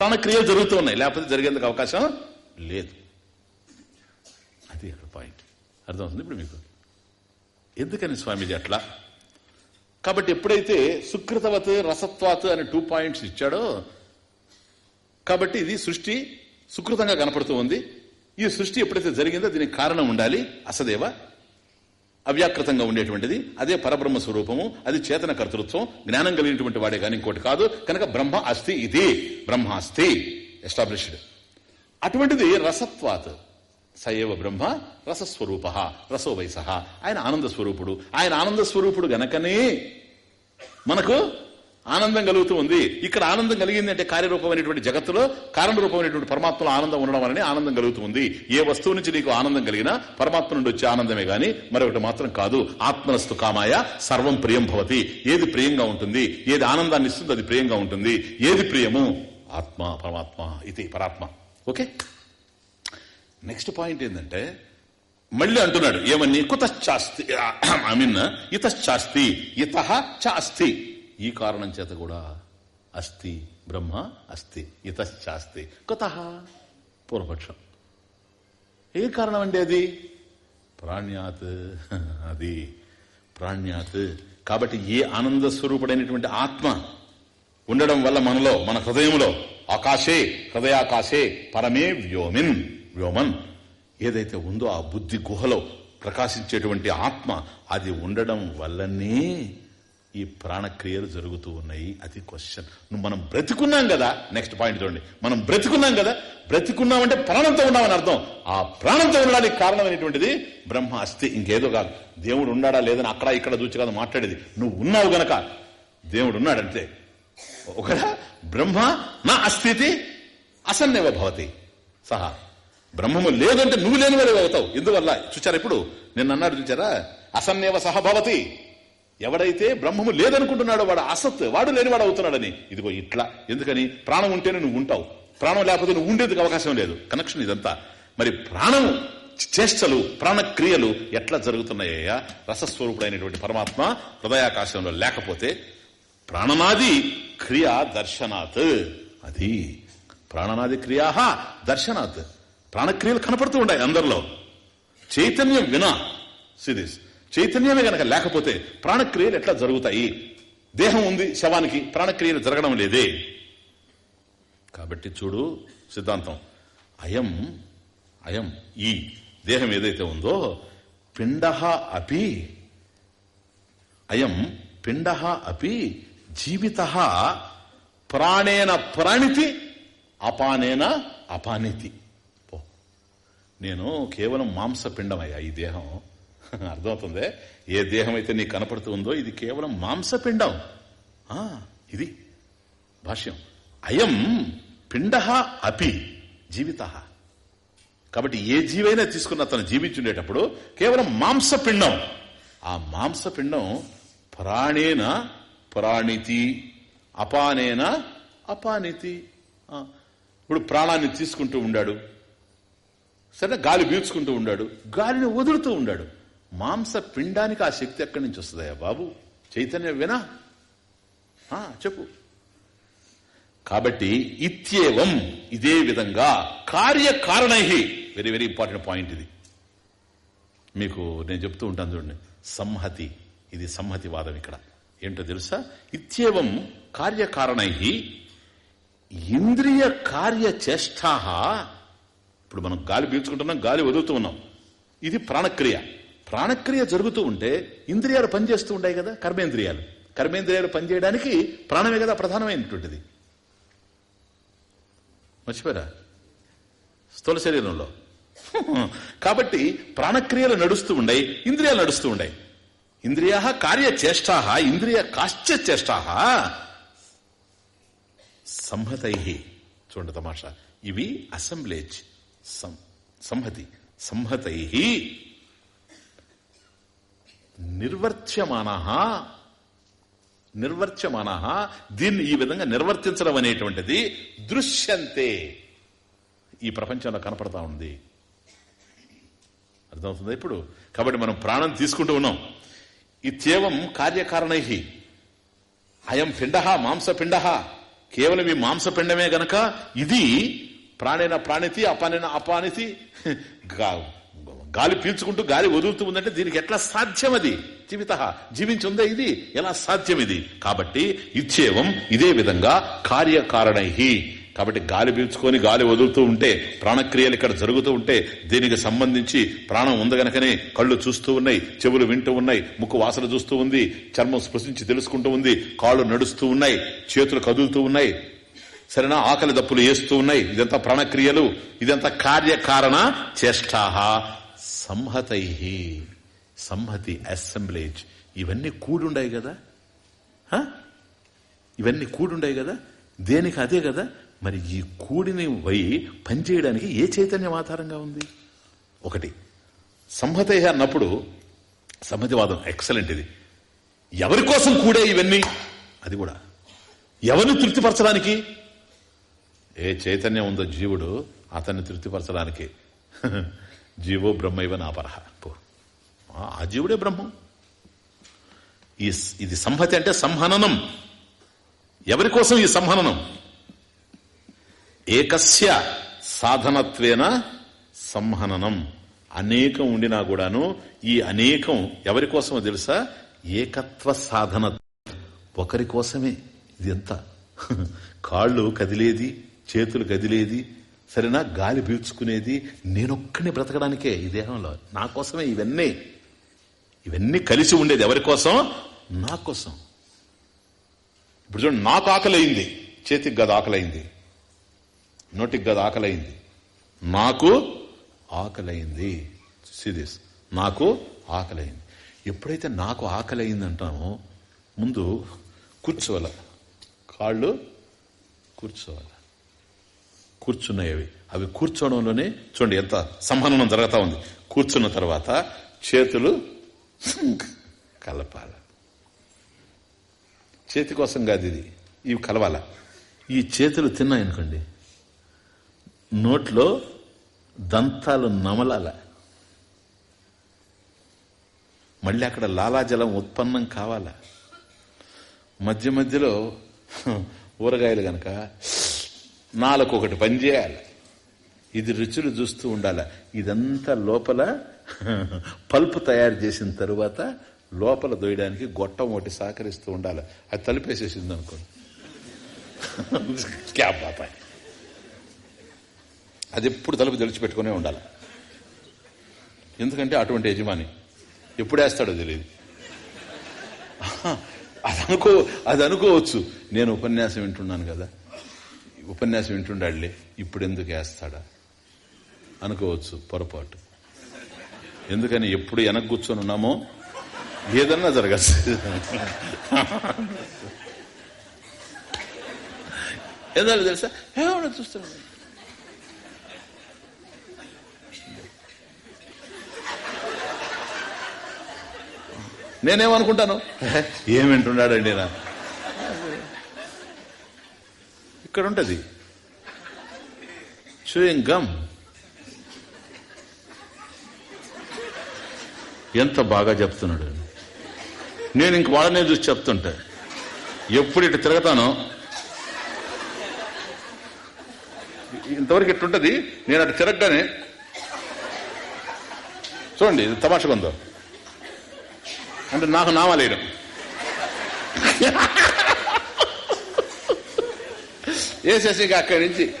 ప్రాణక్రియలు జరుగుతూ ఉన్నాయి. లేకపోతే జరిగేందుకు అవకాశం లేదు. అది అక్కడ పాయింట్ అర్థమవుతుంది ఇప్పుడు మీకు? ఎందుకని స్వామిజీ అట్లా? కాబట్టి ఎప్పుడైతే సుకృతవత్ రసత్వాత్ అనే టూ పాయింట్స్ ఇచ్చాడో కాబట్టి ఇది సృష్టి సుకృతంగా కనపడుతూ ఉంది. ఈ సృష్టి ఎప్పుడైతే జరిగిందో దీనికి కారణం ఉండాలి. అసదేవ అవ్యాకృతంగా ఉండేటువంటిది. అదే పరబ్రహ్మ స్వరూపము అది చేతన కర్తృత్వం జ్ఞానం కలిగినటువంటి వాడే కానీ ఇంకోటి కాదు. కనుక బ్రహ్మ అస్థి ఇది. బ్రహ్మాస్తి. ఎస్టాబ్లిష్డ్ అటువంటిది రసత్వాత్. సయవ బ్రహ్మ రసస్వరూప రసో వయస ఆయన ఆనంద స్వరూపుడు. ఆయన ఆనంద స్వరూపుడు గనకనే మనకు ఆనందం కలుగుతూ ఉంది. ఇక్కడ ఆనందం కలిగింది అంటే కార్యరూపమైనటువంటి జగత్తులో కారణరూపమైనటువంటి పరమాత్మలో ఆనందం ఉండడం వలనే ఆనందం కలుగుతూ ఉంది. ఏ వస్తువు నుంచి నీకు ఆనందం కలిగినా పరమాత్మ నుండి వచ్చే ఆనందమే గాని మరొకటి మాత్రం కాదు ఆత్మనస్తు కామాయ సర్వం ప్రియం భవతి. ఏది ప్రియంగా ఉంటుంది ఏది ఆనందాన్ని ఇస్తుంది అది ప్రియంగా ఉంటుంది. ఏది ప్రియము? ఆత్మ పరమాత్మ ఇది పరాత్మ. ఓకే? నెక్స్ట్ పాయింట్ ఏంటంటే మళ్ళీ అంటున్నాడు ఏమని? కుతశ్చాస్తి ఐ మీన్ ఇతశ్చాస్తి ఇత చాస్తి. ఈ కారణం చేత కూడా అస్థి బ్రహ్మ అస్తి ఇతశ్చాస్తి. కొత పూర్వపక్షం. ఏ కారణం అండి అది? ప్రాణ్యాత్ అది ప్రాణ్యాత్. కాబట్టి ఏ ఆనంద స్వరూపుడైనటువంటి ఆత్మ ఉండడం వల్ల మనలో మన హృదయంలో ఆకాశే హృదయాకాశే పరమే వ్యోమిన్ వ్యోమన్. ఏదైతే ఉందో ఆ బుద్ధి గుహలో ప్రకాశించేటువంటి ఆత్మ అది ఉండడం వల్లనే ఈ ప్రాణక్రియలు జరుగుతూ ఉన్నాయి. అది క్వశ్చన్ నువ్వు మనం బ్రతికున్నాం కదా? నెక్స్ట్ పాయింట్ చూడండి. మనం బ్రతికున్నాం కదా? బ్రతికున్నామంటే ప్రాణంతో ఉన్నామని అర్థం. ఆ ప్రాణంతో ఉండడానికి కారణమైనటువంటిది బ్రహ్మ అస్థి ఇంకేదో కాదు. దేవుడు ఉన్నాడా లేదని అక్కడ ఇక్కడ చూచి కాదు మాట్లాడేది. నువ్వు ఉన్నావు గనక దేవుడు ఉన్నాడంతే ఒకడ బ్రహ్మ నా అస్థితి అసన్నేవ భవతి. సహా. బ్రహ్మము లేదంటే నువ్వు లేనివరే అవుతావు. ఎందువల్ల? చూచారా ఇప్పుడు? నిన్న అన్నాడు చూచారా? అసన్నేవ సహభవతి ఎవడైతే బ్రహ్మము లేదనుకుంటున్నాడో వాడు అసత్ వాడు లేనివాడు అవుతున్నాడని. ఇదిగో ఇట్లా. ఎందుకని? ప్రాణం ఉంటేనే నువ్వు ఉంటావు. ప్రాణం లేకపోతే నువ్వు ఉండేందుకు అవకాశం లేదు. కనెక్షన్ ఇదంతా. మరి ప్రాణం చేష్టలు ప్రాణక్రియలు ఎట్లా జరుగుతున్నాయ్యా రసస్వరూపుడైనటువంటి పరమాత్మ హృదయాకాశంలో లేకపోతే ప్రాణనాది క్రియా దర్శనాత్. అది ప్రాణనాది క్రియా దర్శనాత్. ప్రాణక్రియలు కనపడుతూ ఉన్నాయి అందరిలో. చైతన్యం వినా. సిరీస్ చైతన్యమే గనక లేకపోతే ప్రాణక్రియలు ఎట్లా జరుగుతాయి? దేహం ఉంది శవానికి ప్రాణక్రియలు జరగడం లేదే. కాబట్టి చూడు సిద్ధాంతం. అయం అయం ఈ దేహం ఏదైతే ఉందో పిండ అపి అయం పిండ అపి జీవిత ప్రాణేన ప్రాణితి అపానేన అపానితి. పో. నేను కేవలం మాంసపిండమయ్యా ఈ దేహం. అర్థమవుతుంది? ఏ దేహం అయితే నీకు కనపడుతూ ఉందో ఇది కేవలం మాంసపిండం. ఆ, ఇది భాష్యం. అయం పిండ అపి జీవిత. కాబట్టి ఏ జీవైనా తీసుకున్న తను జీవించుండేటప్పుడు కేవలం మాంసపిండం. ఆ మాంసపిండం ప్రాణేన ప్రాణితి అపానేన అపానితి. ఇప్పుడు ప్రాణాన్ని తీసుకుంటూ ఉండాడు. సరే గాలి పీల్చుకుంటూ ఉండాడు. గాలిని వదులుతూ ఉండాడు. మాంస పిండానికి ఆ శక్తి ఎక్కడి నుంచి వస్తుందయ్యా బాబు? చైతన్యం వినా? ఆ, చెప్పు. కాబట్టి ఇత్యేవం ఇదే విధంగా కార్యకారణై. వెరీ వెరీ ఇంపార్టెంట్ పాయింట్ ఇది. మీకు నేను చెప్తూ ఉంటాను చూడండి. సంహతి. ఇది సంహతి వాదం ఇక్కడ. ఏంటో తెలుసా? ఇత్యేవం కార్యకారణై. ఇంద్రియ కార్యచేష్టా. ఇప్పుడు మనం గాలి పీల్చుకుంటున్నాం గాలి వదులుతూ ఉన్నాం. ఇది ప్రాణక్రియ. ప్రాణక్రియ జరుగుతూ ఉంటే ఇంద్రియాలు పనిచేస్తూ ఉంటాయి కదా కర్మేంద్రియాలు. కర్మేంద్రియాలు పనిచేయడానికి ప్రాణమే కదా ప్రధానమైనటువంటిది. మర్చిపోయారా? స్థూల శరీరంలో. కాబట్టి ప్రాణక్రియలు నడుస్తూ ఉండయి ఇంద్రియాలు నడుస్తూ ఉండయి. ఇంద్రియ కార్యచేష్టా ఇంద్రియ కాశ్చేష్టా సంహతై. చూడండి తమాషా. ఇవి అసెంబ్లేజ్ సం- సంహతి. సంహతై. నిర్వర్త్యమాన. నిర్వర్త్యమాన. దీన్ని ఈ విధంగా నిర్వర్తించడం అనేటువంటిది దృశ్యంతే. ఈ ప్రపంచంలో కనపడతా ఉంది. అర్థమవుతుంది ఇప్పుడు? కాబట్టి మనం ప్రాణం తీసుకుంటూ ఉన్నాం. ఇత్యేవం కార్యకారణై. అయం పిండ మాంసపిండ. కేవలం ఈ మాంసపిండమే గనక ఇది ప్రాణైన ప్రాణితి అపానైన అపానితి గా- గాలి పీల్చుకుంటూ గాలి వదులుతూ ఉందంటే దీనికి ఎట్లా సాధ్యం అది? జీవిత. జీవించుందా ఇది? ఎలా సాధ్యం ఇది? కాబట్టి ఇచ్చేవం ఇదే విధంగా కార్యకారణై. కాబట్టి గాలి పీల్చుకొని గాలి వదులుతూ ఉంటే ప్రాణక్రియలు ఇక్కడ జరుగుతూ ఉంటే దీనికి సంబంధించి ప్రాణం ఉంది గనకనే కళ్ళు చూస్తూ ఉన్నాయి చెవులు వింటూ ఉన్నాయి ముక్కు వాసన చూస్తూ ఉంది చర్మం స్పృశించి తెలుసుకుంటూ ఉంది కాళ్ళు నడుస్తూ ఉన్నాయి చేతులు కదులుతూ ఉన్నాయి సరేనా ఆకలి దప్పులు వేస్తూ ఉన్నాయి ఇదంతా ప్రాణక్రియలు ఇదంతా కార్యకారణ చేష్టాహ సంహతై సంహతి అసెంబ్లేజ్ ఇవన్నీ కూడుండాయి కదా? ఇవన్నీ కూడుండాయి కదా? దేనికి అదే కదా? మరి ఈ కూడిని వై పనిచేయడానికి ఏ చైతన్యం ఆధారంగా ఉంది? ఒకటి సంహతయ అన్నప్పుడు సంహతివాదం ఎక్సలెంట్ ఇది. ఎవరి కోసం కూడే ఇవన్నీ? అది కూడా. ఎవరిని తృప్తిపరచడానికి? ఏ చైతన్యం ఉందో జీవుడు అతన్ని తృప్తిపరచడానికి. జీవో బ్రహ్మైవ నాపరహ పో. ఆ జీవుడే బ్రహ్మం. ఈ ఇది సంహతి అంటే సంహననం. ఎవరి కోసం ఈ సంహననం? ఏకస్య సాధనత్వేన సంహననం. అనేకం ఉండినా కూడాను ఈ అనేకం ఎవరి కోసమో తెలుసా? ఏకత్వ సాధన. ఒకరి కోసమే. ఇది ఎంత కాళ్ళు కదిలేది చేతులు కదిలేది సరేనా? గాలి పీల్చుకునేది నేనొక్కడిని బ్రతకడానికే ఈ దేహంలో. నా కోసమే ఇవన్నీ. ఇవన్నీ కలిసి ఉండేది ఎవరి కోసం? నా కోసం. ఇప్పుడు చూడండి నాకు ఆకలైంది. చేతికి గద ఆకలైంది. నోటికి గద ఆకలైంది. నాకు ఆకలైంది. సిరీస్ నాకు ఆకలైంది. ఎప్పుడైతే నాకు ఆకలైంది అంటామో ముందు కూర్చోవాల. కాళ్ళు కూర్చోవాలి. కూర్చున్నాయి అవి. అవి కూర్చోవడంలోనే చూడండి ఎంత సంహనం జరుగుతూ ఉంది. కూర్చున్న తర్వాత చేతులు కలపాల. చేతి కోసం కాదు ఇది. ఇవి కలవాల. ఈ చేతులు తిన్నాయనుకోండి నోట్లో దంతాలు నమలాల. మళ్ళీ అక్కడ లాలాజలం ఉత్పన్నం కావాలా. మధ్య మధ్యలో ఊరగాయలు గనక నాలుగు ఒకటి పనిచేయాలి ఇది రుచులు చూస్తూ ఉండాలి. ఇదంతా లోపల పల్పు తయారు చేసిన తరువాత లోపల దొయ్యడానికి గొట్టం ఒకటి సహకరిస్తూ ఉండాలి. అది తలిపేసేసింది అనుకోండి. క్యాబ్ బాపాయ్ అది ఎప్పుడు తలుపు తెరిచిపెట్టుకునే ఉండాలి. ఎందుకంటే అటువంటి యజమాని ఎప్పుడు వేస్తాడో తెలియదు. అది అనుకో అది అనుకోవచ్చు నేను ఉపన్యాసం వింటున్నాను కదా. ఉపన్యాసం వింటుండాడులే ఇప్పుడు ఎందుకు వేస్తాడా? అనుకోవచ్చు పొరపాటు. ఎందుకని ఎప్పుడు వెనక్కి కూర్చొని ఉన్నామో ఏదన్నా జరగచ్చు ఏదో తెలుసా? ఏమన్నా చూస్తున్నాను. నేనేమనుకుంటాను? ఏం వింటున్నాడండి నా ఇక్కడ ఉంటుంది చూయింగ్ గమ్. ఎంత బాగా చెప్తున్నాడు. నేను ఇంక వాళ్ళనే చూసి చెప్తుంటా. ఎప్పుడు ఇటు తిరగతానో. ఇంతవరకు ఇట్టుంటది నేను అటు తిరగగానే. చూడండి ఇది తమాషగా ఉందో అంటే నాకు నామాలేయడం. వేసేసి ఇక అక్కడి నుంచి.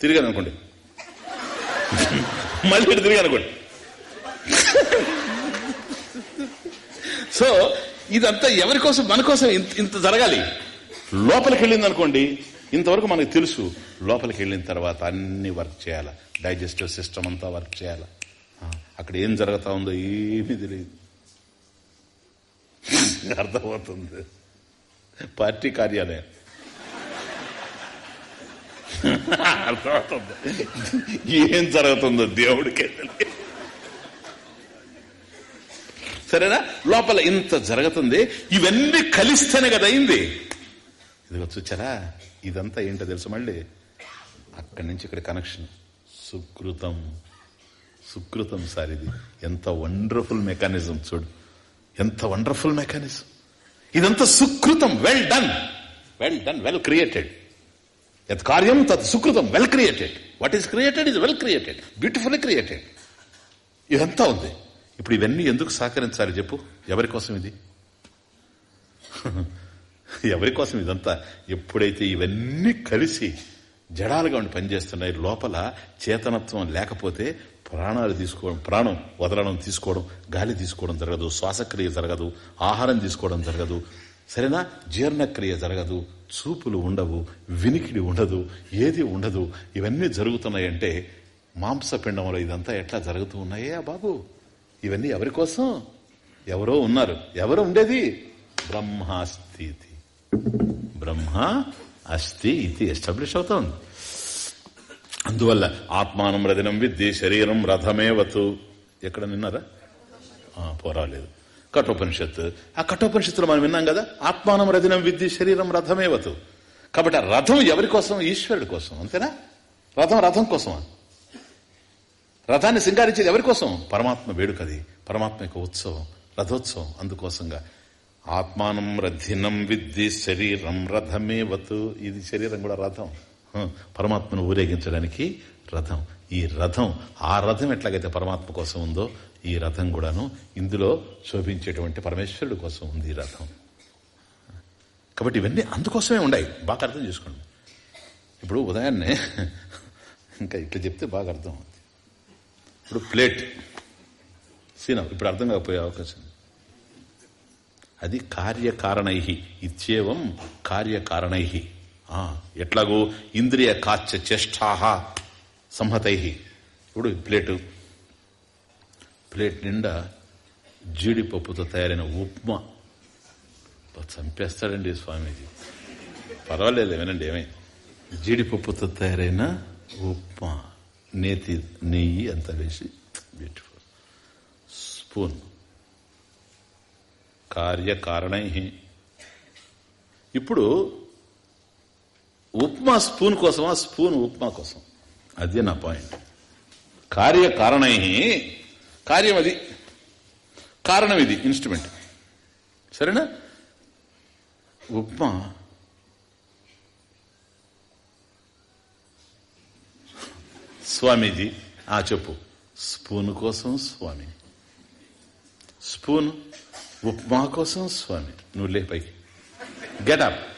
తిరిగాను అనుకోండి. మళ్ళీ ఇటు తిరిగాను అనుకోండి. సో ఇదంతా ఎవరి కోసం మన కోసం ఇంత ఇంత జరగాలి? లోపలికి వెళ్ళింది అనుకోండి ఇంతవరకు మనకు తెలుసు లోపలికి వెళ్ళిన తర్వాత అన్ని వర్క్ చేయాలి. డైజెస్టివ్ సిస్టమ్ అంతా వర్క్ చేయాలి. అక్కడ ఏం జరుగుతా ఉందో ఏమీ తెలియదు. అర్థమవుతుంది. పార్టీ కార్యాలయం. అర్థమవుతుంది. ఏం జరుగుతుందో దేవుడికే తెలియదు. సరేనా? లోపల ఇంత జరుగుతుంది ఇవన్నీ కలిస్తేనే కదా అయింది. ఇదిగో చూచారా? ఇదంతా ఏంటో తెలుసు మళ్ళీ? అక్కడి నుంచి ఇక్కడ కనెక్షన్. సుకృతం. సుకృతం సార్ ఇది. ఎంత వండర్ఫుల్ మెకానిజం చూడు. ఎంత వండర్ఫుల్ మెకానిజం ఇదంతా సుకృతం well done well done well created యత్ కార్యం తత్ సుకృతం well created what is created is well created beautifully created ఇదంతా ఉంది. ఇప్పుడు ఇవన్నీ ఎందుకు సహకరించాలి చెప్పు? ఎవరి కోసం ఇది? ఎవరి కోసం ఇదంతా? ఎప్పుడైతే ఇవన్నీ కలిసి జడాలుగా ఉండి పనిచేస్తున్నాయి లోపల చేతనత్వం లేకపోతే ప్రాణాలు తీసుకోవడం ప్రాణం వదలడం తీసుకోవడం గాలి తీసుకోవడం జరగదు శ్వాసక్రియ జరగదు ఆహారం తీసుకోవడం జరగదు. సరేనా? జీర్ణక్రియ జరగదు చూపులు ఉండవు వినికిడి ఉండదు ఏది ఉండదు. ఇవన్నీ జరుగుతున్నాయంటే మాంసపిండంలో ఇదంతా ఎట్లా జరుగుతూ ఉన్నాయే బాబు? ఇవన్నీ ఎవరి కోసం? ఎవరో ఉన్నారు. ఎవరు ఉండేది? బ్రహ్మాస్తి బ్రహ్మ అస్థి ఇది ఎస్టాబ్లిష్ అవుతోంది. అందువల్ల ఆత్మానం రథనం విద్ది శరీరం రథమేవతు. ఎక్కడ నిన్నారా? పోరాలేదు. కఠోపనిషత్తు. ఆ కఠోపనిషత్తులో మనం విన్నాం కదా ఆత్మానం రథనం విద్ది శరీరం రథమేవతు. కాబట్టి ఆ రథం ఎవరి కోసం? ఈశ్వరుడి కోసం అంతేనా? రథం రథం కోసమా? రథాన్ని సింగారించేది ఎవరి కోసం? పరమాత్మ వేడుకది పరమాత్మ యొక్క ఉత్సవం రథోత్సవం. అందుకోసంగా ఆత్మానం రథినం విద్ది శరీరం రథమేవతు. ఇది శరీరం కూడా రథం. పరమాత్మను ఊరేగించడానికి రథం. ఈ రథం ఆ రథం ఎట్లాగైతే పరమాత్మ కోసం ఉందో ఈ రథం కూడాను ఇందులో శోభించేటువంటి పరమేశ్వరుడు కోసం ఉంది ఈ రథం. కాబట్టి ఇవన్నీ అందుకోసమే ఉన్నాయి. బాగా అర్థం చేసుకోండి. ఇప్పుడు ఉదయాన్నే ఇంకా ఇట్లా చెప్తే బాగా అర్థం అవుతుంది. ఇప్పుడు ప్లేట్. సీన ఇప్పుడు అర్థం కాకపోయే అవకాశం. అది కార్యకారణై. ఇచ్చేవం కార్యకారణై. ఎట్లాగో ఇంద్రియ కాచ్య చేష్టాహ సంహతై ఇప్పుడు ప్లేటు. ప్లేట్ నిండా జీడిపప్పుతో తయారైన ఉప్మా. చంపేస్తాడండి స్వామీజీ. పర్వాలేదు ఏమేనండి ఏమే? జీడిపప్పుతో తయారైన ఉప్మా. నేతి నెయ్యి అంత వేసి? బ్యూటిఫుల్ స్పూన్ కార్యకారణై ఇప్పుడు ఉప్మా స్పూన్ కోసమా స్పూన్ ఉప్మా కోసం. అదే నా పాయింట్. కార్యకారణై కార్యం అది కారణం ఇది ఇన్స్ట్రుమెంట్. సరేనా? ఉప్మా స్వామీజీ ఆ చెప్పు. స్పూన్ కోసం స్వామి. స్పూన్ ఉప్మా కోసం స్వామి. నువ్వు లే పైకి. గెటప్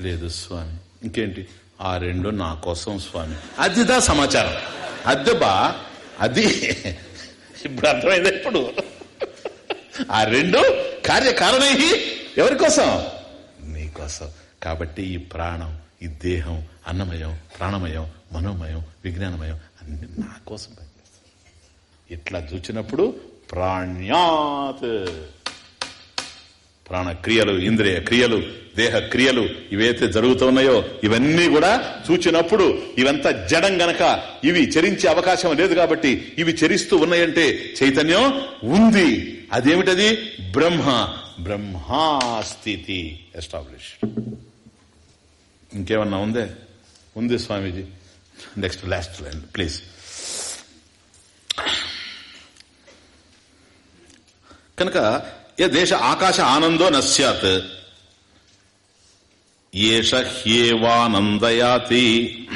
లేదు స్వామి. ఇంకేంటి? ఆ రెండు నా కోసం స్వామి. అదిదా సమాచారం. అద్దెబా అది ఇప్పుడు అర్థమైంది ఇప్పుడు? ఆ రెండు కార్యకారణై ఎవరి కోసం? నీకోసం కాబట్టి ఈ ప్రాణం ఈ దేహం అన్నమయం ప్రాణమయం మనోమయం విజ్ఞానమయం అన్ని నా కోసం పనిచేస్తాయి. ఇట్లా చూచినప్పుడు ప్రాణ్యాత్. ప్రాణ క్రియలు ఇంద్రియ క్రియలు దేహ క్రియలు ఇవైతే జరుగుతున్నాయో ఇవన్నీ కూడా చూచినప్పుడు ఇవంతా జడం గనక ఇవి చరించే అవకాశం లేదు కాబట్టి ఇవి చరిస్తూ ఉన్నాయంటే చైతన్యం ఉంది. అదేమిటది? బ్రహ్మ బ్రహ్మాస్థితి ఎస్టాబ్లిష్ ఇంకేమన్నా ఉందే? ఉంది స్వామీజీ. Next last line please. కనుక దేశ ఆకాశ ఆనందో నశ్యాత్. ఏష హ్యేవానందయాతి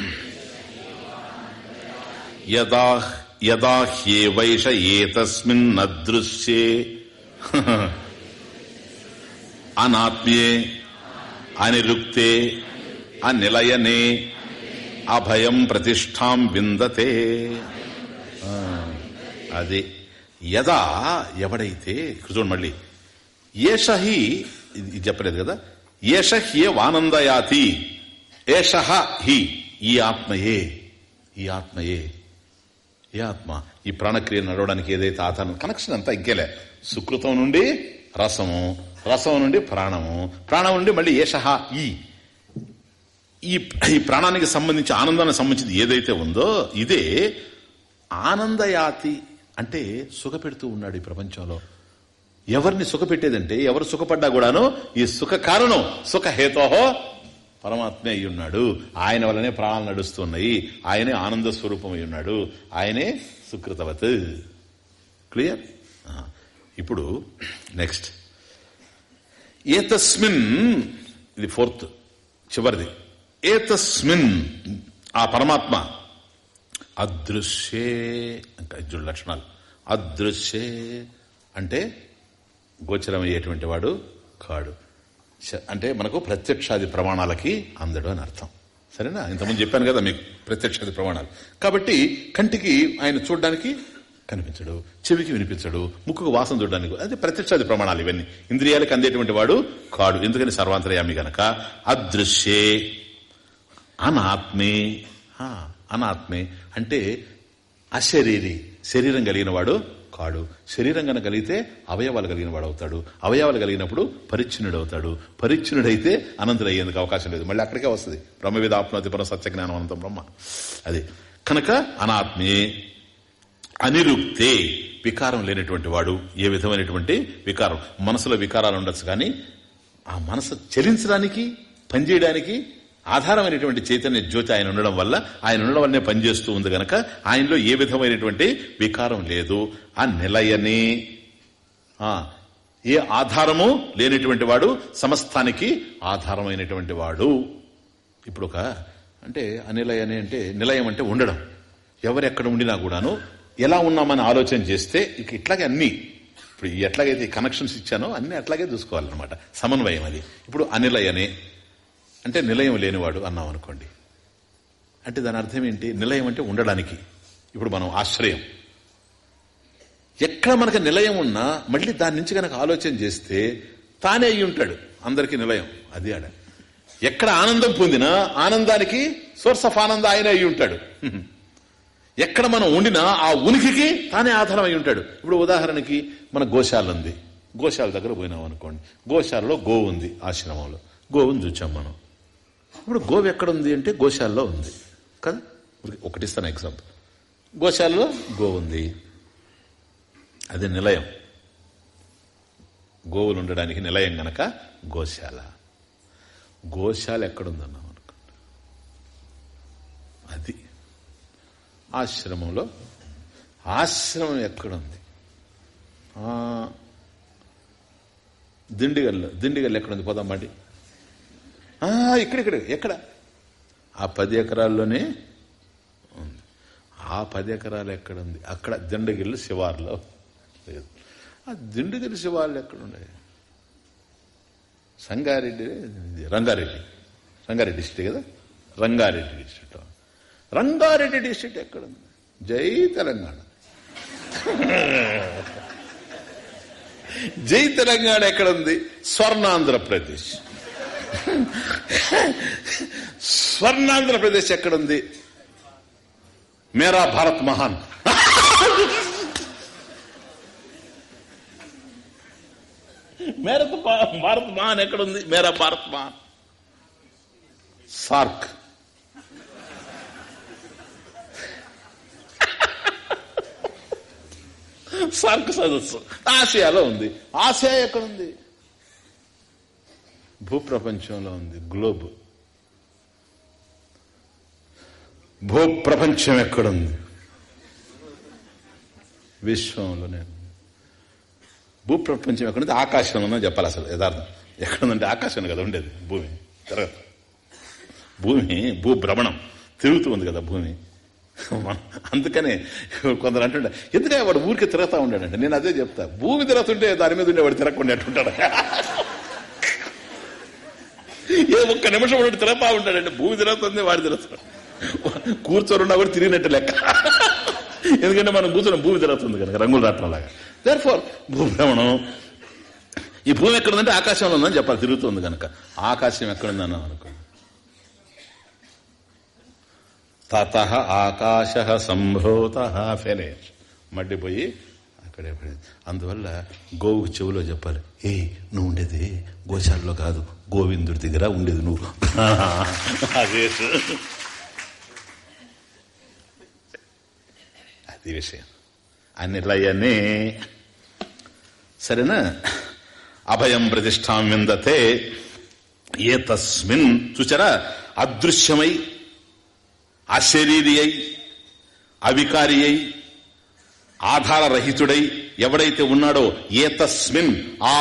యదా యదా హ్యేవైష ఏతస్మిన్నదృశ్యే అనాత్మ్యే అనిరుక్తే అనిలయనే అభయం ప్రతిష్టాం విందతే. అది. యదా ఎవడైతే చూడండి మళ్ళీ. ఏషహి ఇది చెప్పలేదు కదా? ఏషహ్యే వానందయాతి. ఏషహ హి ఈ ఆత్మయే ఈ ఆత్మయే. ఏ ఆత్మ? ఈ ప్రాణక్రియ నడవడానికి ఏదైతే ఆధారం కనెక్షన్ అంతా ఇంకేలే. సుకృతం నుండి రసము రసం నుండి ప్రాణము ప్రాణం నుండి మళ్ళీ ఏషహ ఈ. ఈ ఈ ప్రాణానికి సంబంధించి ఆనందానికి సంబంధించి ఏదైతే ఉందో ఇదే ఆనందయాతి అంటే సుఖపెడుతూ ఉన్నాడు ఈ ప్రపంచంలో. ఎవరిని సుఖపెట్టేదంటే ఎవరు సుఖపడ్డా కూడాను ఈ సుఖ కారణం సుఖ హేతోహో పరమాత్మే అయి ఉన్నాడు. ఆయన వల్లనే ప్రాణాలు నడుస్తున్నాయి. ఆయనే ఆనంద స్వరూపం అయి ఉన్నాడు. ఆయనే సుకృతవత్. క్లియర్? ఇప్పుడు నెక్స్ట్. ఏతస్మిన్ ఇది ఫోర్త్ చివరిది. ఏతస్మిన్ ఆ పరమాత్మ అదృశ్యే ఇంకా లక్షణాలు. అదృశ్యే అంటే గోచరమయ్యేటువంటి వాడు కాడు. అంటే మనకు ప్రత్యక్షాది ప్రమాణాలకి అందడు అని అర్థం. సరేనా? ఇంతకుముందు చెప్పాను కదా మీకు ప్రత్యక్షాది ప్రమాణాలు. కాబట్టి కంటికి ఆయన చూడడానికి కనిపించడు చెవికి వినిపించడు ముక్కుకు వాసన చూడడానికి అదే ప్రత్యక్షాది ప్రమాణాలు ఇవన్నీ. ఇంద్రియాలకు అందేటువంటి వాడు కాడు. ఎందుకని సర్వాంతర్యామి గనక? అదృశ్యే అనాత్మే. అనాత్మే. అంటే అశరీరి శరీరం కలిగిన వాడు కాడు. శరీరం కనగలిగితే కలిగితే అవయవాలు కలిగిన వాడు అవుతాడు అవయవాలు కలిగినప్పుడు పరిచ్ఛిన్నుడు అవుతాడు పరిచ్ఛిన్నుడైతే అనంతుడు అయ్యేందుకు అవకాశం లేదు. మళ్ళీ అక్కడికే వస్తుంది. బ్రహ్మవిధ ఆత్మతి సత్యజ్ఞానం అనంతం బ్రహ్మ. అది. కనుక అనాత్మే అనిరుక్తే వికారం లేనటువంటి వాడు ఏ విధమైనటువంటి వికారం? మనసులో వికారాలు ఉండొచ్చు కానీ ఆ మనసు చలించడానికి పనిచేయడానికి ఆధారమైనటువంటి చైతన్య జ్యోతి ఆయన ఉండడం వల్ల ఆయన ఉండడం వల్లనే పనిచేస్తూ ఉంది గనక ఆయనలో ఏ విధమైనటువంటి వికారం లేదు. ఆ నిలయనే ఏ ఆధారము లేనటువంటి వాడు సమస్తానికి ఆధారమైనటువంటి వాడు. ఇప్పుడు ఒక అంటే అనిలయనే అంటే నిలయం అంటే ఉండడం. ఎవరెక్కడ ఉండినా కూడాను ఎలా ఉన్నామని ఆలోచన చేస్తే ఇక ఇట్లాగే అన్ని ఇప్పుడు ఎట్లాగైతే కనెక్షన్స్ ఇచ్చానో అన్ని అట్లాగే చూసుకోవాలన్నమాట. సమన్వయం అది. ఇప్పుడు అనిలయనే అంటే నిలయం లేనివాడు అన్నాం అనుకోండి. అంటే దాని అర్థం ఏంటి? నిలయం అంటే ఉండడానికి. ఇప్పుడు మనం ఆశ్రయం. ఎక్కడ మనకు నిలయం ఉన్నా మళ్ళీ దాని నుంచి కనుక ఆలోచన చేస్తే తానే అయి ఉంటాడు. అందరికీ నిలయం. అది ఆడ. ఎక్కడ ఆనందం పొందినా ఆనందానికి సోర్స్ ఆఫ్ ఆనంద ఆయన అయి ఉంటాడు. ఎక్కడ మనం ఉండినా ఆ ఉనికికి తానే ఆధారం అయి ఉంటాడు. ఇప్పుడు ఉదాహరణకి మన గోశాల ఉంది. గోశాల దగ్గర పోయినాం అనుకోండి. గోశాలలో గో ఉంది ఆశ్రమంలో. గోవుని చూచాం మనం. ఇప్పుడు గోవు ఎక్కడుంది అంటే గోశాలలో ఉంది. కదా? ఒకటి ఇస్తాను ఎగ్జాంపుల్. గోశాలలో? గో ఉంది. అది నిలయం. గోవులు ఉండడానికి నిలయం గనక గోశాల. గోశాల ఎక్కడుందన్నాం అనుకోండి అది. ఆశ్రమంలో. ఆశ్రమం ఎక్కడుంది? దిండిగల్లో. దిండిగల్లో ఎక్కడుంది? పోదాం మాటి ఇక్కడ ఇక్కడ ఎక్కడ? ఆ పది ఎకరాల్లోనే ఉంది. ఆ పది ఎకరాలు ఎక్కడుంది అక్కడ దిండగిల్లు శివార్లో లేదు. ఆ దిండగిరి శివార్లు ఎక్కడున్నాయి? సంగారెడ్డి రంగారెడ్డి. రంగారెడ్డి డిస్టిక్ కదా? రంగారెడ్డి డిస్ట్రిక్ట్. రంగారెడ్డి డిస్ట్రిక్ట్ ఎక్కడుంది జై తెలంగాణ. జై తెలంగాణ ఎక్కడుంది స్వర్ణాంధ్రప్రదేశ్. స్వర్ణాంధ్రప్రదేశ్ ఎక్కడుంది? మేరా భారత్ మహాన్. మేరా భారత్ మహాన్ ఎక్కడుంది? మేరా భారత్ మహాన్. సార్క్. సార్క్ సదస్సు. ఆసియాలో ఉంది. ఆసియా ఎక్కడుంది? భూప్రపంచంలో ఉంది. గ్లోబ్. భూప్రపంచం ఎక్కడుంది? విశ్వంలోనే. ఉంది. భూప్రపంచం ఎక్కడుంది? ఆకాశంలో ఉందని చెప్పాలి అసలు యథార్థం. ఎక్కడుందంటే ఆకాశం కదా ఉండేది భూమి తిరగదు భూమి భూభ్రమణం. తిరుగుతూ ఉంది కదా భూమి. అందుకనే కొందరు అంటుండే ఎందుకంటే వాడు ఊరికి తిరుగుతూ ఉండాడంటే? నేను అదే చెప్తా భూమి తిరుగుతుంటే దాని మీద ఉండేవాడు తిరగకుండా అంటుంటాడు ఏ ఒక్క నిమిషం వాడు తిరుగుతా ఉంటాడంటే భూమి తిరుగుతుంది వాడు తిరుగుతాడు కూర్చోరున్నా కూడా తిరిగినట్టు లెక్క. ఎందుకంటే మనం కూర్చొని భూమి తిరుగుతుంది కనుక రంగులు రాట్లం లాగా. దేర్ ఫోర్ భూభ్రమణం. ఈ భూమి ఎక్కడుందంటే ఆకాశంలో ఉందని చెప్పాలి తిరుగుతుంది కనుక. ఆకాశం ఎక్కడుందన్నా అనుకో. తత ఆకాశ సంభూత ఫెనేర్ మడ్డిపోయి అక్కడే పడింది. అందువల్ల గోవుకు చెవులో చెప్పాలి ఏ నువ్వు ఉండేది గోశాలలో కాదు గోవిందుడి దగ్గర ఉండేది నువ్వు. అదే. అది విషయం. అనిలయనే సరేనా? అభయం ప్రతిష్టాం విందతే. ఏ తస్మిన్ చూచారా? అదృశ్యమై అశరీరి అయి అవికారి అయి ఆధారరహితుడై ఎవడైతే ఉన్నాడో ఏ తస్మిన్ ఆ